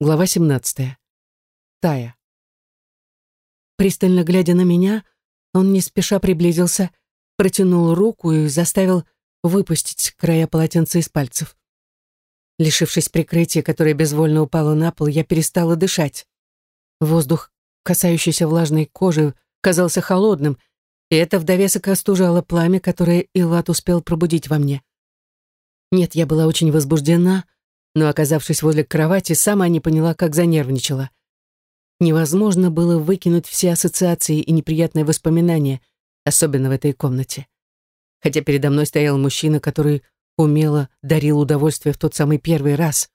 Глава 17. Тая. Пристально глядя на меня, он не спеша приблизился, протянул руку и заставил выпустить края полотенца из пальцев. Лишившись прикрытия, которое безвольно упало на пол, я перестала дышать. Воздух, касающийся влажной кожи, казался холодным, и это в довесок остужало пламя, которое Илат успел пробудить во мне. Нет, я была очень возбуждена, но, оказавшись возле кровати, сама не поняла, как занервничала. Невозможно было выкинуть все ассоциации и неприятные воспоминания, особенно в этой комнате. Хотя передо мной стоял мужчина, который умело дарил удовольствие в тот самый первый раз.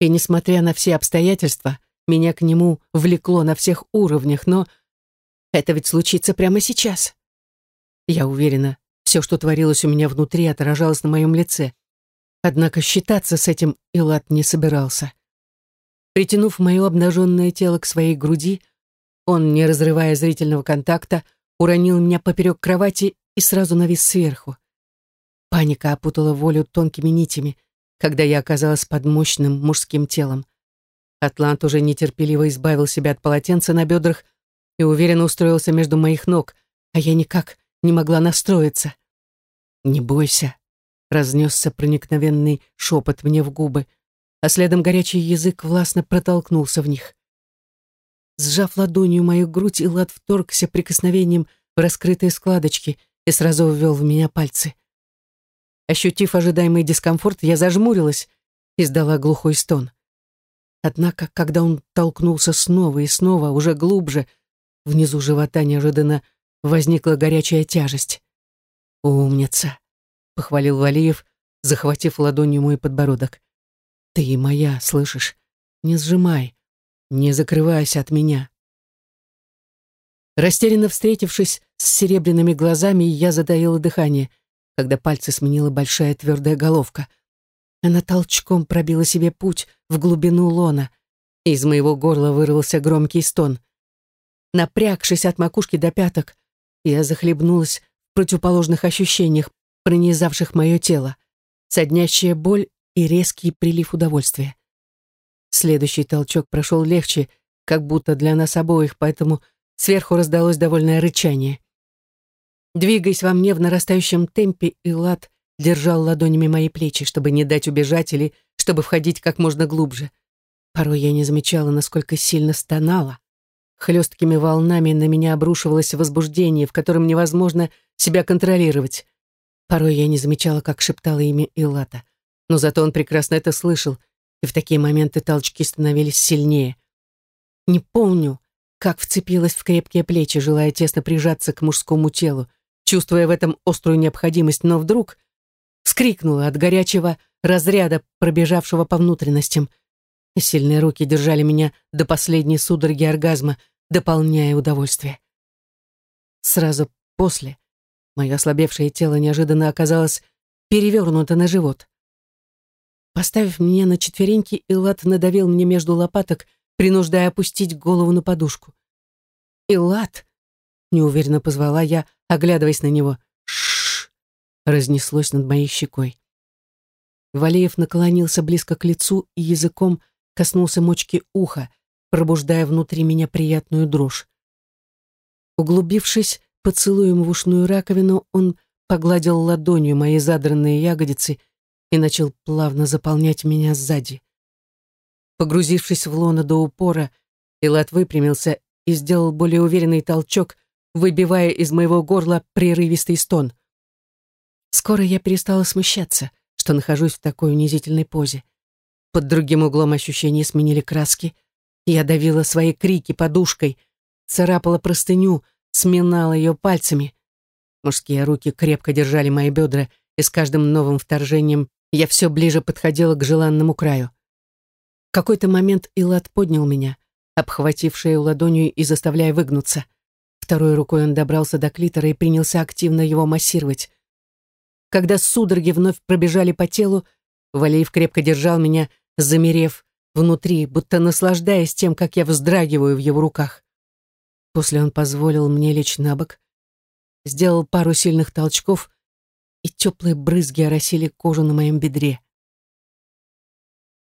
И, несмотря на все обстоятельства, меня к нему влекло на всех уровнях, но это ведь случится прямо сейчас. Я уверена, все, что творилось у меня внутри, отражалось на моем лице. Однако считаться с этим Илат не собирался. Притянув мое обнаженное тело к своей груди, он, не разрывая зрительного контакта, уронил меня поперек кровати и сразу навис сверху. Паника опутала волю тонкими нитями, когда я оказалась под мощным мужским телом. Атлант уже нетерпеливо избавил себя от полотенца на бедрах и уверенно устроился между моих ног, а я никак не могла настроиться. «Не бойся», разнесся проникновенный шепот мне в губы, а следом горячий язык властно протолкнулся в них. Сжав ладонью мою грудь, Илад вторгся прикосновением в раскрытые складочки и сразу ввел в меня пальцы. Ощутив ожидаемый дискомфорт, я зажмурилась и сдала глухой стон. Однако, когда он толкнулся снова и снова, уже глубже, внизу живота неожиданно возникла горячая тяжесть. «Умница!» — похвалил Валиев, захватив ладонью мой подбородок. «Ты моя, слышишь? Не сжимай, не закрывайся от меня». Растерянно встретившись с серебряными глазами, я затаила дыхание, когда пальцы сменила большая твердая головка. Она толчком пробила себе путь в глубину лона, и из моего горла вырвался громкий стон. Напрягшись от макушки до пяток, я захлебнулась в противоположных ощущениях, пронизавших мое тело, соднящая боль и резкий прилив удовольствия. Следующий толчок прошел легче, как будто для нас обоих, поэтому сверху раздалось довольное рычание. Двигаясь во мне в нарастающем темпе, Илат держал ладонями мои плечи, чтобы не дать убежать или чтобы входить как можно глубже. Порой я не замечала, насколько сильно стонала. Хлесткими волнами на меня обрушивалось возбуждение, в котором невозможно себя контролировать. Порой я не замечала, как шептала имя Илата, но зато он прекрасно это слышал, и в такие моменты толчки становились сильнее. Не помню, как вцепилась в крепкие плечи, желая тесно прижаться к мужскому телу, чувствуя в этом острую необходимость, но вдруг вскрикнула от горячего разряда, пробежавшего по внутренностям, и сильные руки держали меня до последней судороги оргазма, дополняя удовольствие. Сразу после Мое ослабевшее тело неожиданно оказалось перевернуто на живот. Поставив меня на четвереньки, Илат надавил мне между лопаток, принуждая опустить голову на подушку. «Илат!» — неуверенно позвала я, оглядываясь на него. «Шш!» — разнеслось над моей щекой. Валеев наклонился близко к лицу и языком коснулся мочки уха, пробуждая внутри меня приятную дрожь. Углубившись Поцелуем в ушную раковину он погладил ладонью мои задранные ягодицы и начал плавно заполнять меня сзади. Погрузившись в лоно до упора, Илат выпрямился и сделал более уверенный толчок, выбивая из моего горла прерывистый стон. Скоро я перестала смущаться, что нахожусь в такой унизительной позе. Под другим углом ощущения сменили краски. Я давила свои крики подушкой, царапала простыню, сминал ее пальцами. Мужские руки крепко держали мои бедра, и с каждым новым вторжением я все ближе подходила к желанному краю. В какой-то момент Илат поднял меня, обхватив шею ладонью и заставляя выгнуться. Второй рукой он добрался до клитора и принялся активно его массировать. Когда судороги вновь пробежали по телу, Валеев крепко держал меня, замерев внутри, будто наслаждаясь тем, как я вздрагиваю в его руках. После он позволил мне лечь на бок, сделал пару сильных толчков, и теплые брызги оросили кожу на моем бедре.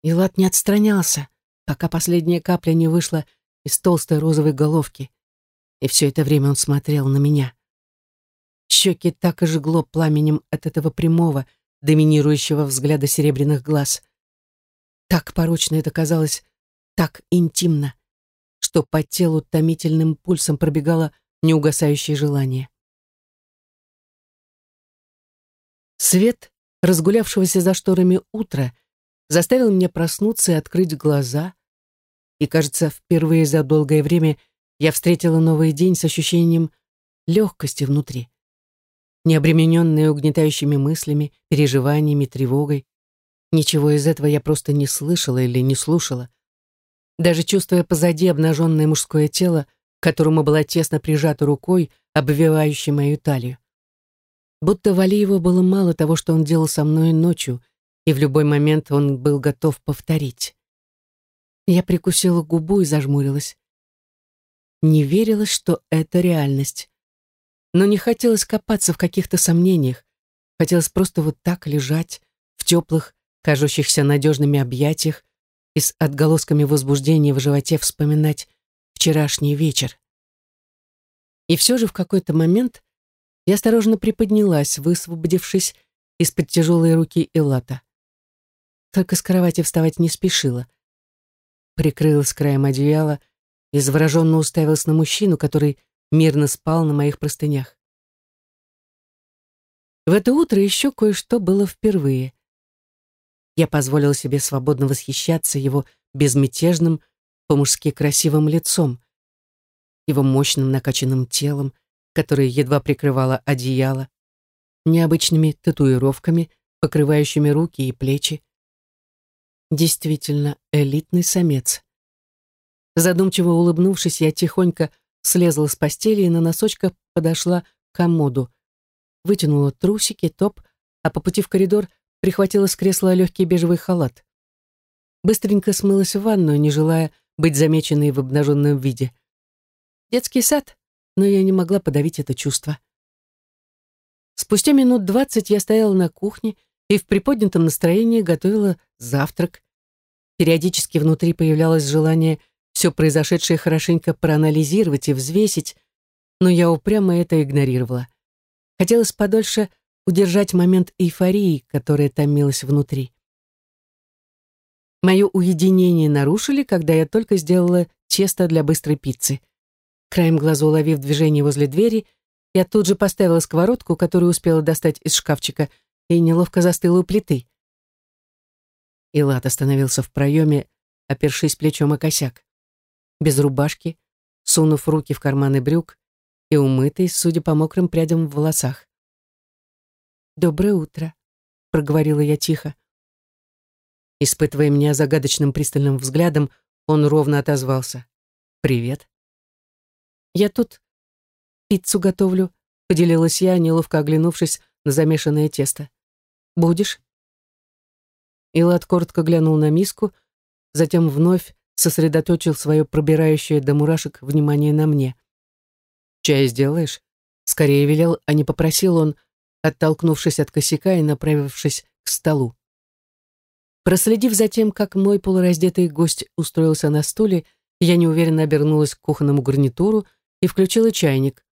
Илат не отстранялся, пока последняя капля не вышла из толстой розовой головки. И все это время он смотрел на меня. Щеки так и жгло пламенем от этого прямого, доминирующего взгляда серебряных глаз. Так порочно это казалось, так интимно, что по телу томительным пульсом пробегало неугасающее желание. Свет, разгулявшегося за шторами утра, заставил меня проснуться и открыть глаза, и, кажется, впервые за долгое время я встретила новый день с ощущением легкости внутри, не обремененной угнетающими мыслями, переживаниями, тревогой. Ничего из этого я просто не слышала или не слушала. Даже чувствуя позади обнаженное мужское тело, которому была тесно прижата рукой, обвивающей мою талию. Будто Валиеву было мало того, что он делал со мной ночью, и в любой момент он был готов повторить. Я прикусила губу и зажмурилась. Не верилось, что это реальность. Но не хотелось копаться в каких-то сомнениях. Хотелось просто вот так лежать в теплых, кажущихся надежными объятиях и с отголосками возбуждения в животе вспоминать вчерашний вечер. И все же в какой-то момент я осторожно приподнялась, высвободившись из-под тяжелой руки Элата. Только с кровати вставать не спешила. Прикрылась краем одеяла и завороженно уставилась на мужчину, который мирно спал на моих простынях. В это утро еще кое-что было впервые. Я позволила себе свободно восхищаться его безмятежным, по-мужски красивым лицом, его мощным накачанным телом, которое едва прикрывало одеяло, необычными татуировками, покрывающими руки и плечи. Действительно, элитный самец. Задумчиво улыбнувшись, я тихонько слезла с постели и на носочках подошла к комоду, вытянула трусики, топ, а по пути в коридор прихватила с кресла легкий бежевый халат. Быстренько смылась в ванную, не желая быть замеченной в обнаженном виде. Детский сад, но я не могла подавить это чувство. Спустя минут двадцать я стояла на кухне и в приподнятом настроении готовила завтрак. Периодически внутри появлялось желание все произошедшее хорошенько проанализировать и взвесить, но я упрямо это игнорировала. Хотелось подольше удержать момент эйфории, которая томилась внутри. Мое уединение нарушили, когда я только сделала тесто для быстрой пиццы. Краем глаза уловив движение возле двери, я тут же поставила сковородку, которую успела достать из шкафчика, и неловко застыла у плиты. Илат остановился в проеме, опершись плечом о косяк. Без рубашки, сунув руки в карманы брюк и умытый, судя по мокрым прядям в волосах. «Доброе утро», — проговорила я тихо. Испытывая меня загадочным пристальным взглядом, он ровно отозвался. «Привет». «Я тут пиццу готовлю», — поделилась я, неловко оглянувшись на замешанное тесто. «Будешь?» Илат коротко глянул на миску, затем вновь сосредоточил свое пробирающее до мурашек внимание на мне. «Чай сделаешь?» Скорее велел, а не попросил он, оттолкнувшись от косяка и направившись к столу. Проследив за тем, как мой полураздетый гость устроился на стуле, я неуверенно обернулась к кухонному гарнитуру и включила чайник.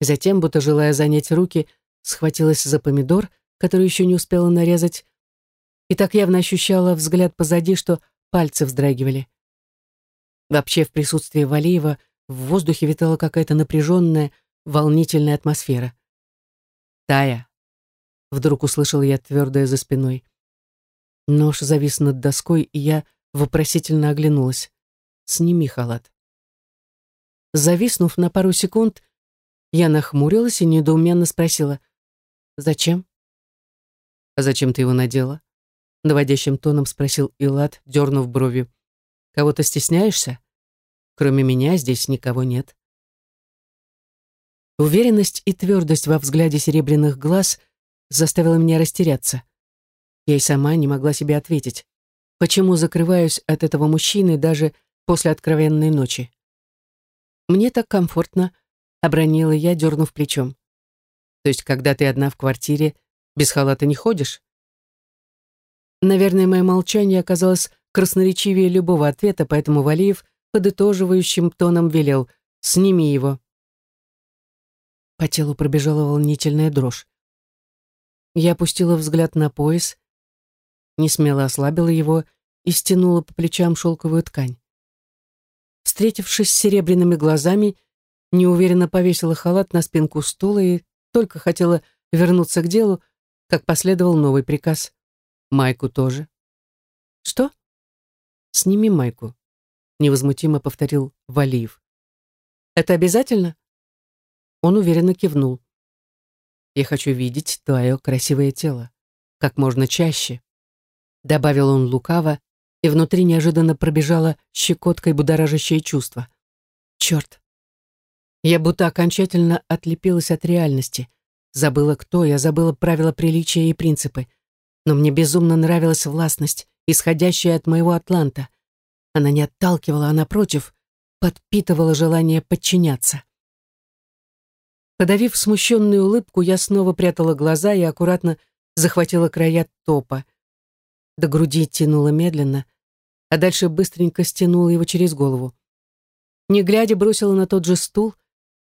Затем, будто желая занять руки, схватилась за помидор, который еще не успела нарезать, и так явно ощущала взгляд позади, что пальцы вздрагивали. Вообще, в присутствии Валиева в воздухе витала какая-то напряженная, волнительная атмосфера. «Тая!» — вдруг услышал я твердое за спиной. Нож завис над доской, и я вопросительно оглянулась. «Сними халат». Зависнув на пару секунд, я нахмурилась и недоуменно спросила, «Зачем?» «А зачем ты его надела?» Наводящим тоном спросил Илат, дернув бровью. «Кого-то стесняешься? Кроме меня здесь никого нет». Уверенность и твердость во взгляде серебряных глаз заставила меня растеряться. Я и сама не могла себе ответить, почему закрываюсь от этого мужчины даже после откровенной ночи. Мне так комфортно, обронила я, дернув плечом. То есть, когда ты одна в квартире, без халата не ходишь? Наверное, мое молчание оказалось красноречивее любого ответа, поэтому Валиев подытоживающим тоном велел «Сними его». По телу пробежала волнительная дрожь. Я опустила взгляд на пояс, не смело ослабила его и стянула по плечам шелковую ткань. Встретившись с серебряными глазами, неуверенно повесила халат на спинку стула и только хотела вернуться к делу, как последовал новый приказ. Майку тоже. «Что?» «Сними майку», — невозмутимо повторил Валиев. «Это обязательно?» Он уверенно кивнул. «Я хочу видеть твое красивое тело. Как можно чаще», — добавил он лукаво, и внутри неожиданно пробежало щекоткой будоражащее чувство. «Черт!» Я будто окончательно отлепилась от реальности. Забыла, кто я, забыла правила приличия и принципы. Но мне безумно нравилась властность, исходящая от моего атланта. Она не отталкивала, а напротив, подпитывала желание подчиняться. Подавив смущенную улыбку, я снова прятала глаза и аккуратно захватила края топа. До груди тянула медленно, а дальше быстренько стянула его через голову. Не глядя, бросила на тот же стул —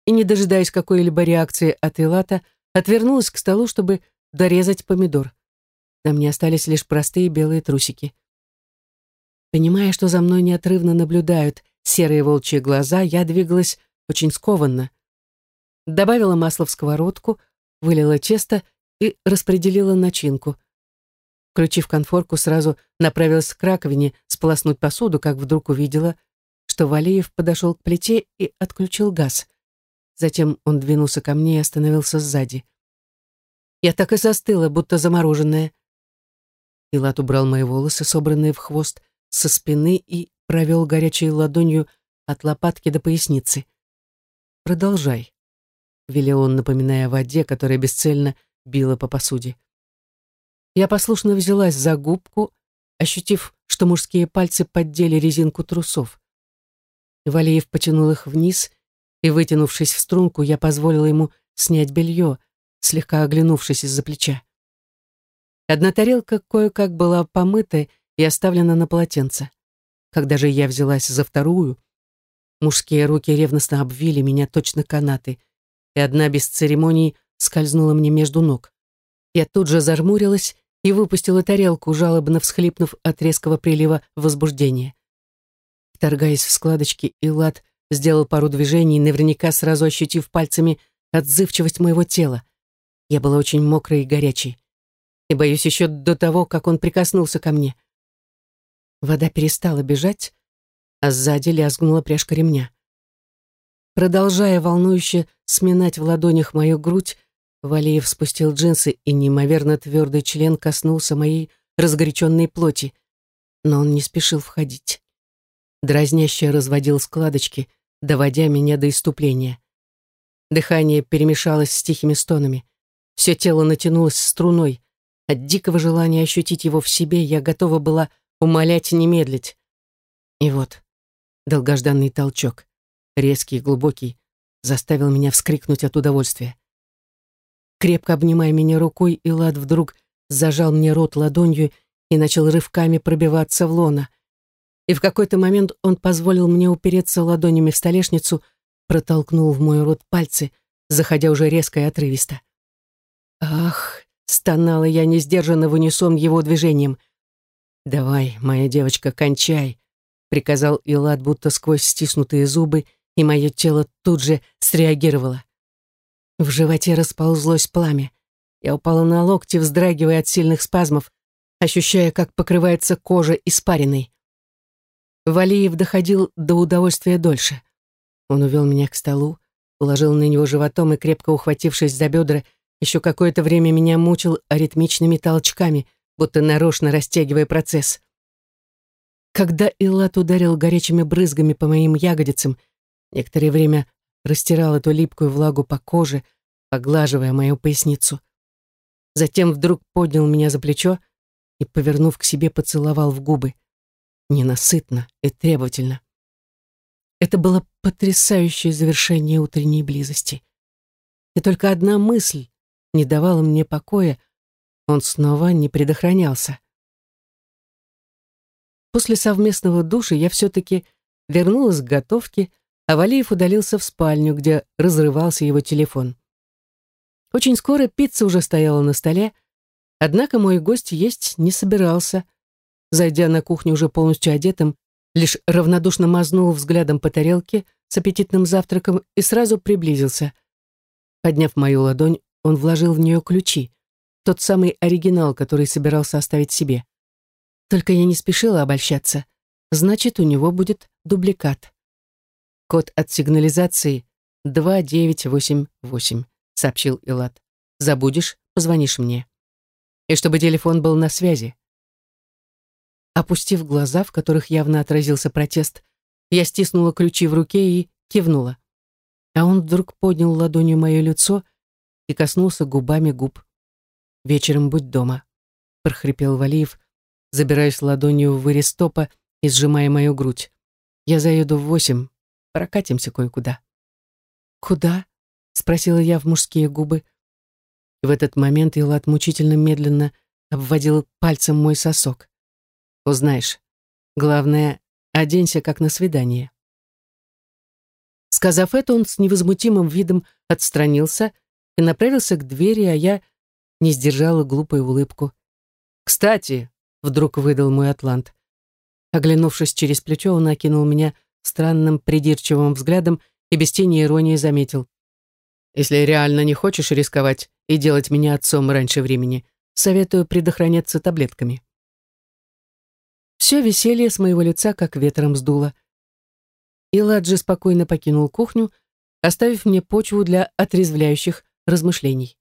и, не дожидаясь какой-либо реакции от Илата, отвернулась к столу, чтобы дорезать помидор. На мне остались лишь простые белые трусики. Понимая, что за мной неотрывно наблюдают серые волчьи глаза, я двигалась очень скованно. Добавила масло в сковородку, вылила тесто и распределила начинку. Включив конфорку, сразу направилась к раковине сполоснуть посуду, как вдруг увидела, что Валеев подошел к плите и отключил газ. Затем он двинулся ко мне и остановился сзади. Я так и застыла, будто замороженная. Пилат убрал мои волосы, собранные в хвост, со спины и провел горячей ладонью от лопатки до поясницы. «Продолжай», — велел он, напоминая о воде, которая бесцельно била по посуде. Я послушно взялась за губку, ощутив, что мужские пальцы поддели резинку трусов. Валиев потянул их вниз и, вытянувшись в струнку, я позволила ему снять белье, слегка оглянувшись из-за плеча. Одна тарелка кое-как была помыта и оставлена на полотенце. Когда же я взялась за вторую, мужские руки ревностно обвили меня точно канаты, и одна без церемоний скользнула мне между ног. Я тут же зажмурилась и выпустила тарелку, жалобно всхлипнув от резкого прилива возбуждения. Вторгаясь в складочки, Илат сделал пару движений, наверняка сразу ощутив пальцами отзывчивость моего тела. Я была очень мокрой и горячей. И боюсь еще до того, как он прикоснулся ко мне. Вода перестала бежать, а сзади лязгнула пряжка ремня. Продолжая волнующе сминать в ладонях мою грудь, Валеев спустил джинсы, и неимоверно твердый член коснулся моей разгоряченной плоти. Но он не спешил входить. Дразняще разводил складочки — доводя меня до иступления. Дыхание перемешалось с тихими стонами. Все тело натянулось струной. От дикого желания ощутить его в себе я готова была умолять не медлить. И вот долгожданный толчок, резкий и глубокий, заставил меня вскрикнуть от удовольствия. Крепко обнимая меня рукой, Илад вдруг зажал мне рот ладонью и начал рывками пробиваться в лона — и в какой-то момент он позволил мне упереться ладонями в столешницу, протолкнул в мой рот пальцы, заходя уже резко и отрывисто. «Ах!» — стонала я несдержанно в унисон его движением. «Давай, моя девочка, кончай!» — приказал Илад, будто сквозь стиснутые зубы, и мое тело тут же среагировало. В животе расползлось пламя. Я упала на локти, вздрагивая от сильных спазмов, ощущая, как покрывается кожа испариной. Валиев доходил до удовольствия дольше. Он увел меня к столу, уложил на него животом и, крепко ухватившись за бедра, еще какое-то время меня мучил аритмичными толчками, будто нарочно растягивая процесс. Когда Илат ударил горячими брызгами по моим ягодицам, некоторое время растирал эту липкую влагу по коже, поглаживая мою поясницу. Затем вдруг поднял меня за плечо и, повернув к себе, поцеловал в губы ненасытно и требовательно. Это было потрясающее завершение утренней близости. И только одна мысль не давала мне покоя, он снова не предохранялся. После совместного душа я все-таки вернулась к готовке, а Валиев удалился в спальню, где разрывался его телефон. Очень скоро пицца уже стояла на столе, однако мой гость есть не собирался. Зайдя на кухню уже полностью одетым, лишь равнодушно мазнул взглядом по тарелке с аппетитным завтраком и сразу приблизился. Подняв мою ладонь, он вложил в нее ключи, тот самый оригинал, который собирался оставить себе. Только я не спешила обольщаться. Значит, у него будет дубликат. Код от сигнализации 2988, сообщил Илат. Забудешь, позвонишь мне. И чтобы телефон был на связи. Опустив глаза, в которых явно отразился протест, я стиснула ключи в руке и кивнула. А он вдруг поднял ладонью мое лицо и коснулся губами губ. «Вечером будь дома», — прохрипел Валиев, забираясь ладонью в вырез топа и сжимая мою грудь. «Я заеду в восемь, прокатимся кое-куда». «Куда?» — спросила я в мужские губы. И в этот момент Илат мучительно медленно обводил пальцем мой сосок. Узнаешь. Главное, оденься как на свидание. Сказав это, он с невозмутимым видом отстранился и направился к двери, а я не сдержала глупую улыбку. «Кстати», — вдруг выдал мой атлант. Оглянувшись через плечо, он окинул меня странным придирчивым взглядом и без тени иронии заметил. «Если реально не хочешь рисковать и делать меня отцом раньше времени, советую предохраняться таблетками». Все веселье с моего лица как ветром сдуло. Иладжи спокойно покинул кухню, оставив мне почву для отрезвляющих размышлений.